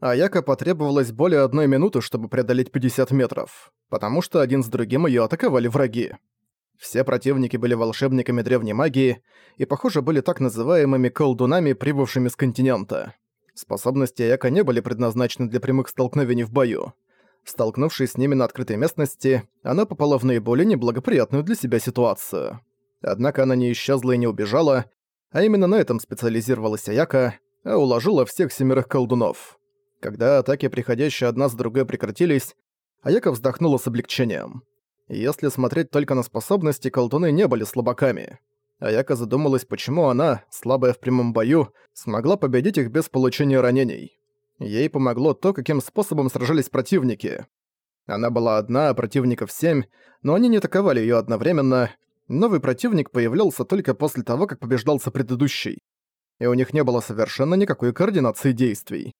а Яко потребовалось более одной минуты, чтобы преодолеть 50 метров, потому что один с другим её атаковали враги. Все противники были волшебниками древней магии и, похоже, были так называемыми колдунами, прибывшими с континента. Способности Яка не были предназначены для прямых столкновений в бою. Столкнувшись с ними на открытой местности, она попала в наиболее неблагоприятную для себя ситуацию. Однако она не исчезла и не убежала, а именно на этом специализировалась Аяка, а уложила всех семерых колдунов. Когда атаки, приходящие одна с другой, прекратились, Аяка вздохнула с облегчением. Если смотреть только на способности, колдуны не были слабаками. Аяка задумалась, почему она, слабая в прямом бою, смогла победить их без получения ранений. Ей помогло то, каким способом сражались противники. Она была одна, а противников семь, но они не атаковали её одновременно. Новый противник появлялся только после того, как побеждался предыдущий. И у них не было совершенно никакой координации действий.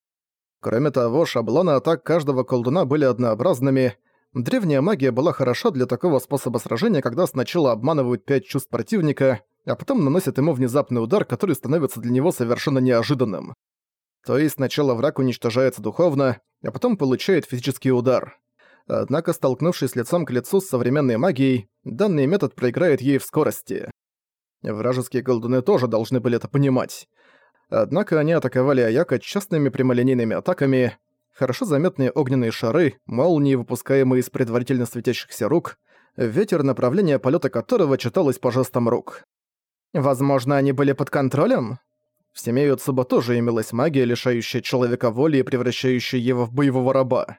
Кроме того, шаблоны атак каждого колдуна были однообразными. Древняя магия была хороша для такого способа сражения, когда сначала обманывают пять чувств противника, а потом наносят ему внезапный удар, который становится для него совершенно неожиданным. То есть сначала враг уничтожается духовно, а потом получает физический удар. Однако, столкнувшись лицом к лицу с современной магией, данный метод проиграет ей в скорости. Вражеские колдуны тоже должны были это понимать. Однако они атаковали Аяка частными прямолинейными атаками, хорошо заметные огненные шары, молнии, выпускаемые из предварительно светящихся рук, ветер, направление полета которого читалось по жестам рук. Возможно, они были под контролем? В семье Юцуба тоже имелась магия, лишающая человека воли и превращающая его в боевого раба.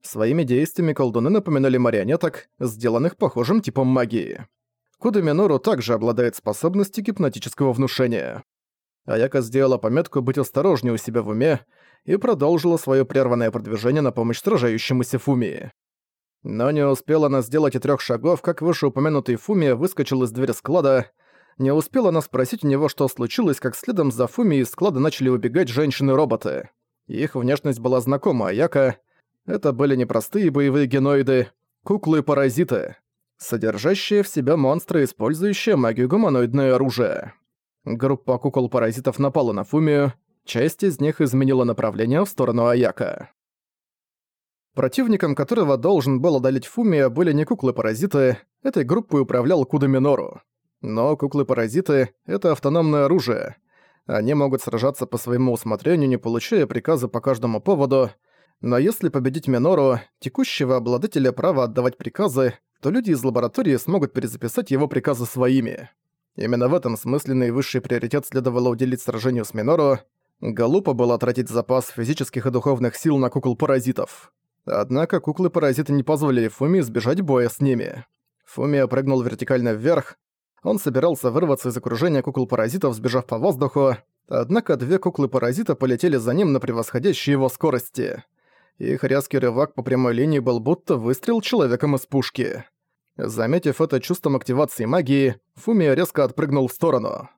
Своими действиями колдуны напоминали марионеток, сделанных похожим типом магии. Куда Минору также обладает способностью гипнотического внушения. Аяка сделала пометку быть осторожнее у себя в уме и продолжила свое прерванное продвижение на помощь сражающемуся Фумии. Но не успела она сделать и трех шагов, как вышеупомянутый Фумия выскочил из двери склада. Не успела она спросить у него, что случилось, как следом за Фумией из склада начали убегать женщины-роботы. Их внешность была знакома Аяка. Это были непростые боевые геноиды, куклы-паразиты, содержащие в себя монстры, использующие магию гуманоидное оружие. Группа кукол-паразитов напала на Фумию, часть из них изменила направление в сторону Аяка. Противником которого должен был одолеть Фумия были не куклы-паразиты, этой группой управлял Куда Минору. Но куклы-паразиты — это автономное оружие. Они могут сражаться по своему усмотрению, не получая приказы по каждому поводу, но если победить Минору, текущего обладателя права отдавать приказы, то люди из лаборатории смогут перезаписать его приказы своими. Именно в этом смысле наивысший приоритет следовало уделить сражению с Минору. Глупо было тратить запас физических и духовных сил на кукол-паразитов. Однако куклы-паразиты не позволили Фуми сбежать боя с ними. Фуми прыгнул вертикально вверх. Он собирался вырваться из окружения кукол-паразитов, сбежав по воздуху, однако две куклы-паразита полетели за ним на превосходящей его скорости. Их резкий рывок по прямой линии был будто выстрел человеком из пушки. Заметив это чувством активации магии, Фумия резко отпрыгнул в сторону.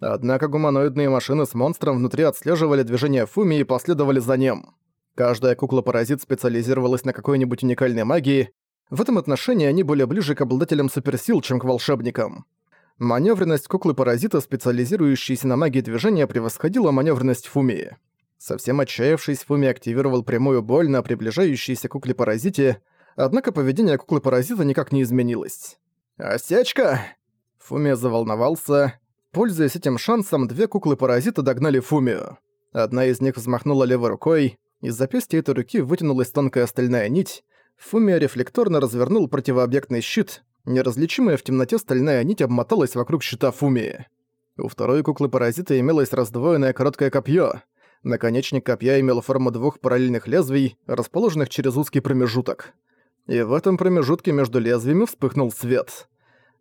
Однако гуманоидные машины с монстром внутри отслеживали движение Фумии и последовали за ним. Каждая кукла-паразит специализировалась на какой-нибудь уникальной магии. В этом отношении они были ближе к обладателям суперсил, чем к волшебникам. Маневренность куклы-паразита, специализирующейся на магии движения, превосходила маневренность Фумии. Совсем отчаявшись, Фуми активировал прямую боль на приближающейся кукле-паразите, Однако поведение куклы-паразита никак не изменилось. «Осечка!» Фумия заволновался. Пользуясь этим шансом, две куклы-паразита догнали Фумию. Одна из них взмахнула левой рукой, из запястья этой руки вытянулась тонкая стальная нить. Фумия рефлекторно развернул противообъектный щит, неразличимая в темноте стальная нить обмоталась вокруг щита Фумии. У второй куклы-паразита имелось раздвоенное короткое копье. Наконечник копья имел форму двух параллельных лезвий, расположенных через узкий промежуток и в этом промежутке между лезвиями вспыхнул свет.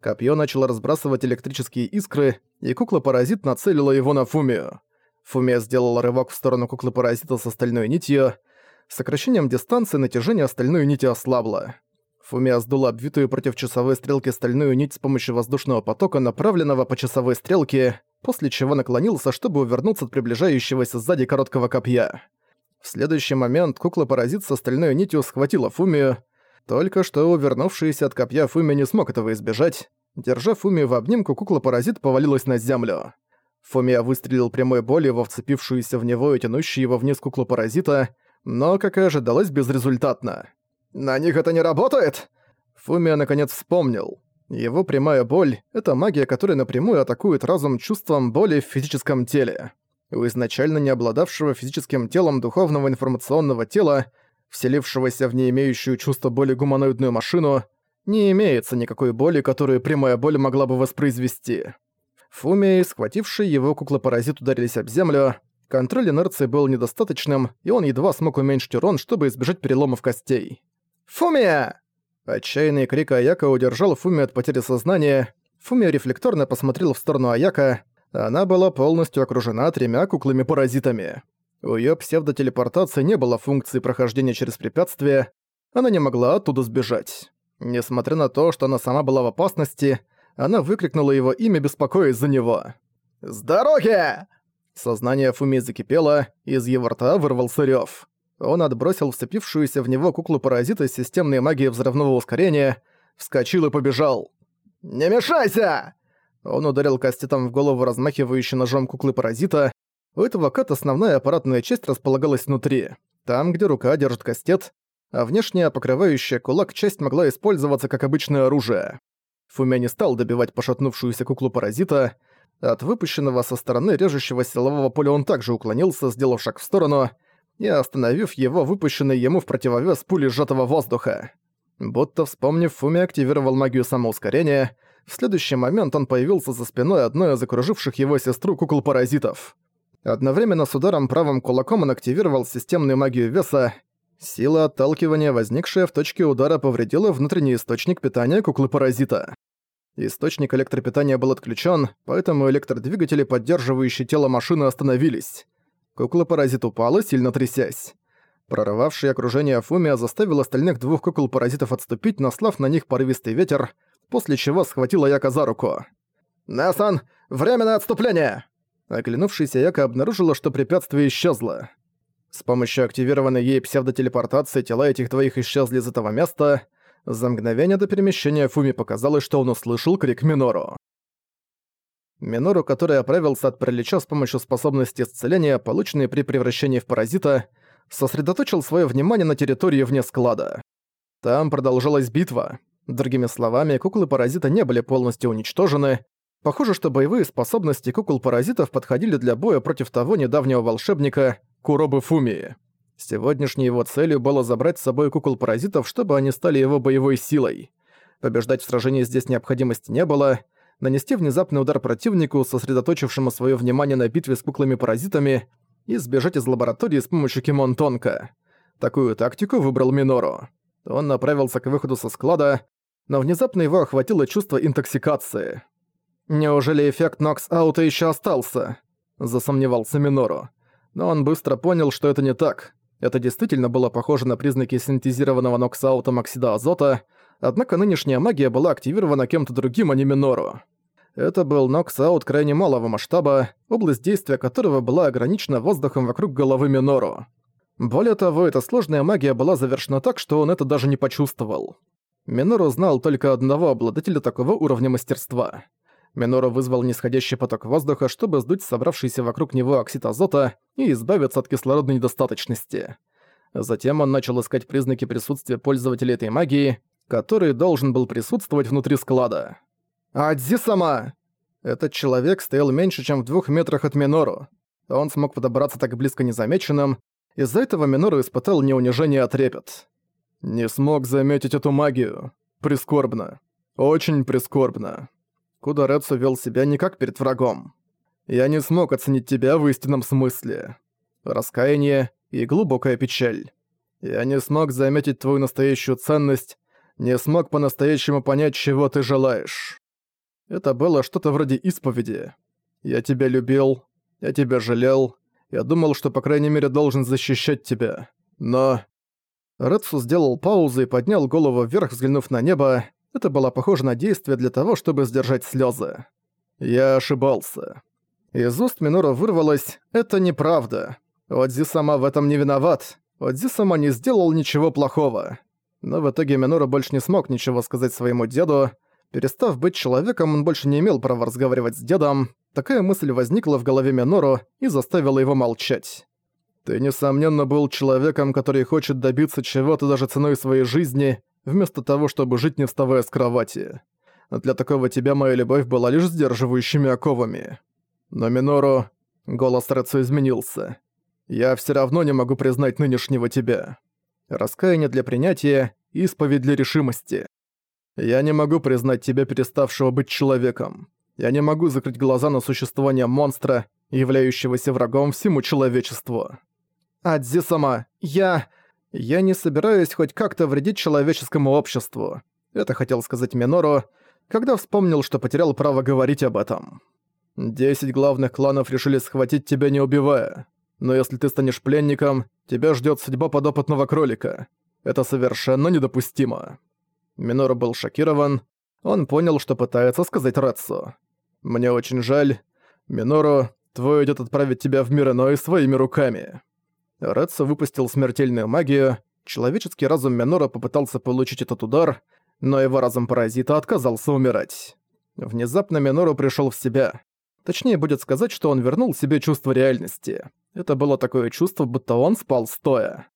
Копье начало разбрасывать электрические искры, и кукла-паразит нацелила его на Фумию. Фумия сделала рывок в сторону куклы-паразита с остальной нитью. Сокращением дистанции натяжение остальной нити ослабло. Фумия сдула обвитую против часовой стрелки стальную нить с помощью воздушного потока, направленного по часовой стрелке, после чего наклонился, чтобы увернуться от приближающегося сзади короткого копья. В следующий момент кукла-паразит с остальной нитью схватила Фумию, только что увернувшийся от копья Фуми не смог этого избежать. Держа Фуми в обнимку, кукла-паразит повалилась на землю. Фумия выстрелил прямой болью во вцепившуюся в него и тянущую его вниз куклу-паразита. но, как и ожидалось, безрезультатно. «На них это не работает?» Фумия наконец вспомнил. Его прямая боль — это магия, которая напрямую атакует разум чувством боли в физическом теле. У изначально не обладавшего физическим телом духовного информационного тела, вселившегося в не имеющую чувство боли гуманоидную машину, не имеется никакой боли, которую прямая боль могла бы воспроизвести. Фумия и схвативший его куклопаразит ударились об землю, контроль инерции был недостаточным, и он едва смог уменьшить урон, чтобы избежать переломов костей. «Фумия!» Отчаянный крик Аяка удержал Фуми от потери сознания. Фумия рефлекторно посмотрел в сторону Аяка. Она была полностью окружена тремя куклами-паразитами. У её псевдотелепортации не было функции прохождения через препятствия, она не могла оттуда сбежать. Несмотря на то, что она сама была в опасности, она выкрикнула его имя, беспокоясь за него. «С дороги!» Сознание Фуми закипело, из его рта вырвался рёв. Он отбросил вцепившуюся в него куклу-паразита с системной магией взрывного ускорения, вскочил и побежал. «Не мешайся!» Он ударил кастетом в голову размахивающей ножом куклы-паразита. У этого кат основная аппаратная часть располагалась внутри, там, где рука держит кастет, а внешняя покрывающая кулак часть могла использоваться как обычное оружие. Фумя не стал добивать пошатнувшуюся куклу-паразита. От выпущенного со стороны режущего силового поля он также уклонился, сделав шаг в сторону — и остановив его выпущенный ему в противовес пули сжатого воздуха. Будто вспомнив, Фуми активировал магию самоускорения. В следующий момент он появился за спиной одной из окруживших его сестру кукол-паразитов. Одновременно с ударом правым кулаком он активировал системную магию веса. Сила отталкивания, возникшая в точке удара, повредила внутренний источник питания куклы-паразита. Источник электропитания был отключен, поэтому электродвигатели, поддерживающие тело машины, остановились. Кукла-паразит упала, сильно трясясь. Прорвавший окружение Фумия заставил остальных двух кукол-паразитов отступить, наслав на них порывистый ветер, после чего схватила Яка за руку. «Несан, время на отступление!» Оглянувшаяся Яка обнаружила, что препятствие исчезло. С помощью активированной ей псевдотелепортации тела этих двоих исчезли из этого места. За мгновение до перемещения Фуми показалось, что он услышал крик Минору. Минору, который оправился от паралича с помощью способности исцеления, полученной при превращении в паразита, сосредоточил свое внимание на территории вне склада. Там продолжалась битва. Другими словами, куклы-паразита не были полностью уничтожены. Похоже, что боевые способности кукол-паразитов подходили для боя против того недавнего волшебника Куробы Фумии. Сегодняшней его целью было забрать с собой кукол-паразитов, чтобы они стали его боевой силой. Побеждать в сражении здесь необходимости не было — нанести внезапный удар противнику, сосредоточившему свое внимание на битве с куклами-паразитами, и сбежать из лаборатории с помощью Кимон Тонка. Такую тактику выбрал Минору. Он направился к выходу со склада, но внезапно его охватило чувство интоксикации. «Неужели эффект Нокс-аута еще остался?» – засомневался Минору. Но он быстро понял, что это не так. Это действительно было похоже на признаки синтезированного Нокс-аутом оксида азота – однако нынешняя магия была активирована кем-то другим, а не Минору. Это был ноксаут крайне малого масштаба, область действия которого была ограничена воздухом вокруг головы Минору. Более того, эта сложная магия была завершена так, что он это даже не почувствовал. Минору знал только одного обладателя такого уровня мастерства. Минору вызвал нисходящий поток воздуха, чтобы сдуть собравшийся вокруг него оксид азота и избавиться от кислородной недостаточности. Затем он начал искать признаки присутствия пользователя этой магии, который должен был присутствовать внутри склада. «Адзи-сама!» Этот человек стоял меньше, чем в двух метрах от Минору. Он смог подобраться так близко незамеченным, из-за этого Минору испытал не унижение, а трепет. «Не смог заметить эту магию. Прискорбно. Очень прискорбно. Кударецу вел себя не как перед врагом. Я не смог оценить тебя в истинном смысле. Раскаяние и глубокая печаль. Я не смог заметить твою настоящую ценность, не смог по-настоящему понять, чего ты желаешь. Это было что-то вроде исповеди. Я тебя любил, я тебя жалел, я думал, что по крайней мере должен защищать тебя. Но... Рэдсу сделал паузу и поднял голову вверх, взглянув на небо. Это было похоже на действие для того, чтобы сдержать слезы. Я ошибался. Из уст Минора вырвалось «Это неправда». Одзи сама в этом не виноват. Одзи сама не сделал ничего плохого. Но в итоге Минору больше не смог ничего сказать своему деду. Перестав быть человеком, он больше не имел права разговаривать с дедом. Такая мысль возникла в голове Минору и заставила его молчать. Ты, несомненно, был человеком, который хочет добиться чего-то даже ценой своей жизни, вместо того, чтобы жить не вставая с кровати. Для такого тебя моя любовь была лишь сдерживающими оковами. Но Минору... Голос Рэцу изменился. Я все равно не могу признать нынешнего тебя. Раскаяние для принятия, исповедь для решимости. Я не могу признать тебя переставшего быть человеком. Я не могу закрыть глаза на существование монстра, являющегося врагом всему человечеству. Адзи-сама, я... Я не собираюсь хоть как-то вредить человеческому обществу. Это хотел сказать Минору, когда вспомнил, что потерял право говорить об этом. Десять главных кланов решили схватить тебя не убивая. Но если ты станешь пленником, тебя ждет судьба подопытного кролика. Это совершенно недопустимо. Минору был шокирован. Он понял, что пытается сказать Ратсу. «Мне очень жаль. Минору, твой идет отправить тебя в мир иной своими руками». Рэдсо выпустил смертельную магию, человеческий разум Минора попытался получить этот удар, но его разум паразита отказался умирать. Внезапно Минору пришел в себя. Точнее будет сказать, что он вернул себе чувство реальности. Это было такое чувство, будто он спал стоя.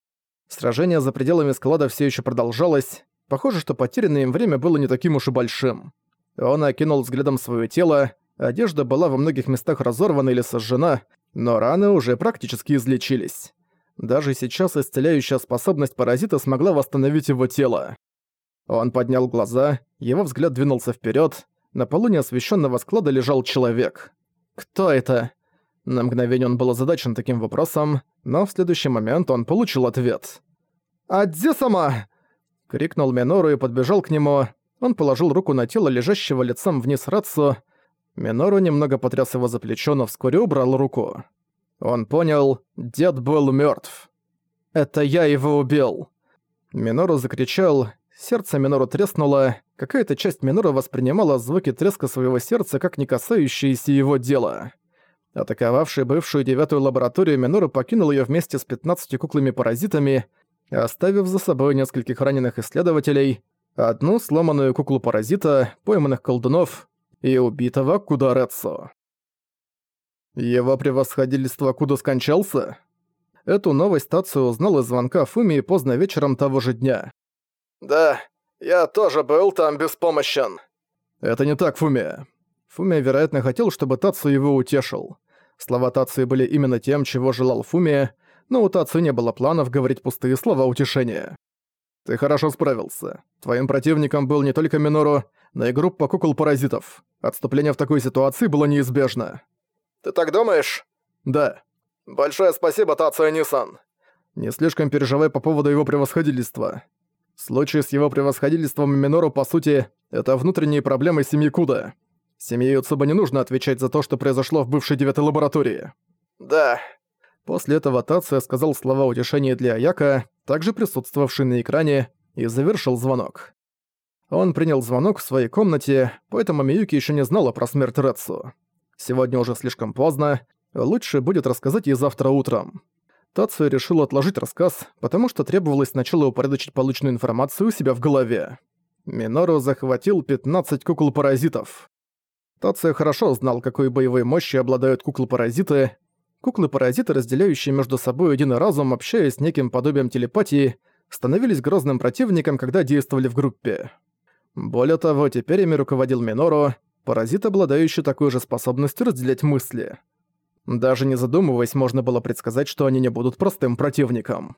Сражение за пределами склада все еще продолжалось. Похоже, что потерянное им время было не таким уж и большим. Он окинул взглядом свое тело, одежда была во многих местах разорвана или сожжена, но раны уже практически излечились. Даже сейчас исцеляющая способность паразита смогла восстановить его тело. Он поднял глаза, его взгляд двинулся вперед. На полу неосвещенного склада лежал человек. «Кто это?» На мгновение он был озадачен таким вопросом, но в следующий момент он получил ответ. «Адзи-сама!» — крикнул Минору и подбежал к нему. Он положил руку на тело лежащего лицом вниз Рацу. Минору немного потряс его за плечо, но вскоре убрал руку. Он понял, дед был мертв. «Это я его убил!» Минору закричал, сердце Минору треснуло, какая-то часть Минору воспринимала звуки треска своего сердца как не касающиеся его дела. Атаковавший бывшую девятую лабораторию Минору покинул ее вместе с 15 куклами-паразитами, оставив за собой нескольких раненых исследователей, одну сломанную куклу-паразита, пойманных колдунов и убитого Кударецу. Его превосходительство Куда скончался? Эту новость Тацию узнал из звонка Фумии поздно вечером того же дня. «Да, я тоже был там беспомощен». «Это не так, Фумия». Фумия, вероятно, хотел, чтобы Тацию его утешил. Слова Тацию были именно тем, чего желал Фумия, но у Тацию не было планов говорить пустые слова утешения. «Ты хорошо справился. Твоим противником был не только Минору, но и группа кукол-паразитов. Отступление в такой ситуации было неизбежно. «Ты так думаешь?» «Да». «Большое спасибо, Тацио Нисан». «Не слишком переживай по поводу его превосходительства. Случай с его превосходительством Минору, по сути, это внутренние проблемы семьи Куда. Семье Юцуба не нужно отвечать за то, что произошло в бывшей девятой лаборатории». «Да». После этого Тацио сказал слова утешения для Аяка, также присутствовавший на экране, и завершил звонок. Он принял звонок в своей комнате, поэтому Миюки еще не знала про смерть Рэдсу. Сегодня уже слишком поздно, лучше будет рассказать ей завтра утром. Тацию решил отложить рассказ, потому что требовалось сначала упорядочить полученную информацию у себя в голове. Минору захватил 15 кукол-паразитов. Тация хорошо знал, какой боевой мощи обладают куклы-паразиты. Куклы-паразиты, разделяющие между собой один разум, общаясь с неким подобием телепатии, становились грозным противником, когда действовали в группе. Более того, теперь ими руководил Минору, паразит, обладающий такой же способностью разделять мысли. Даже не задумываясь, можно было предсказать, что они не будут простым противником.